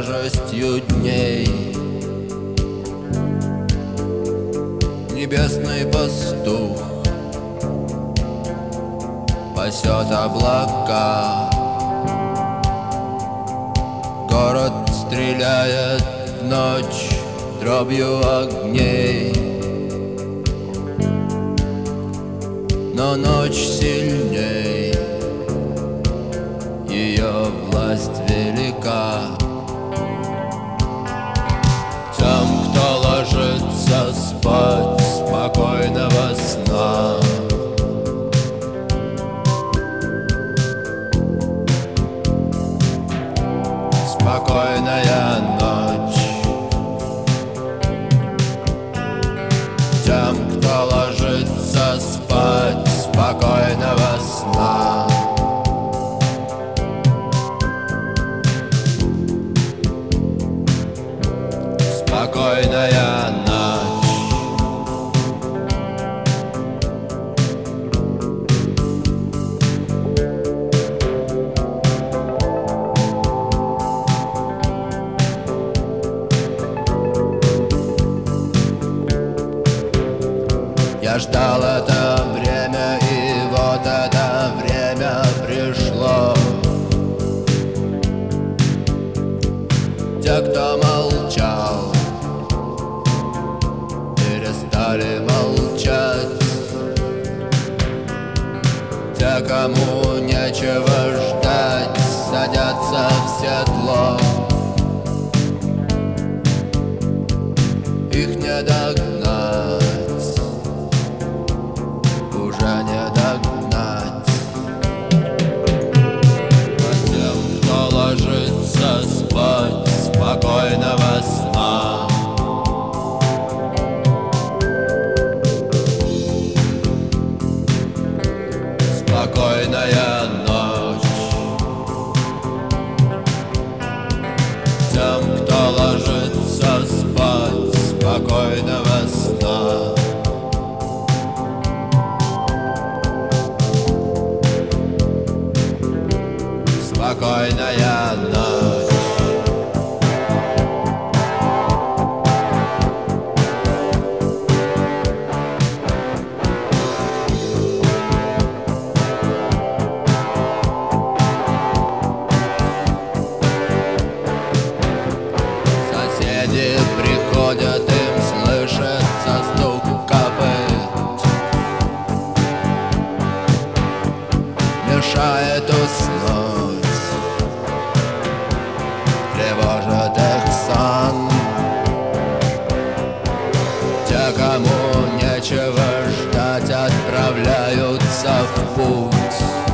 тяжестью дней. Небесный пастух Пасет облака. Город стреляет в ночь Дробью огней. Но ночь сильней Ее власть велика спать Спокойного сна. Спокойная ночь. Тем, кто ложится спать Спокойного сна. Спокойная Я ждал это время, и вот это время пришло. Те, кто молчал, перестали молчать. Те, кому нечего ждать, садятся в седло. Их не догнать Спокойного сна. Спокойная ночь. Тем, кто ложится спать Спокойного сна. Спокойная boat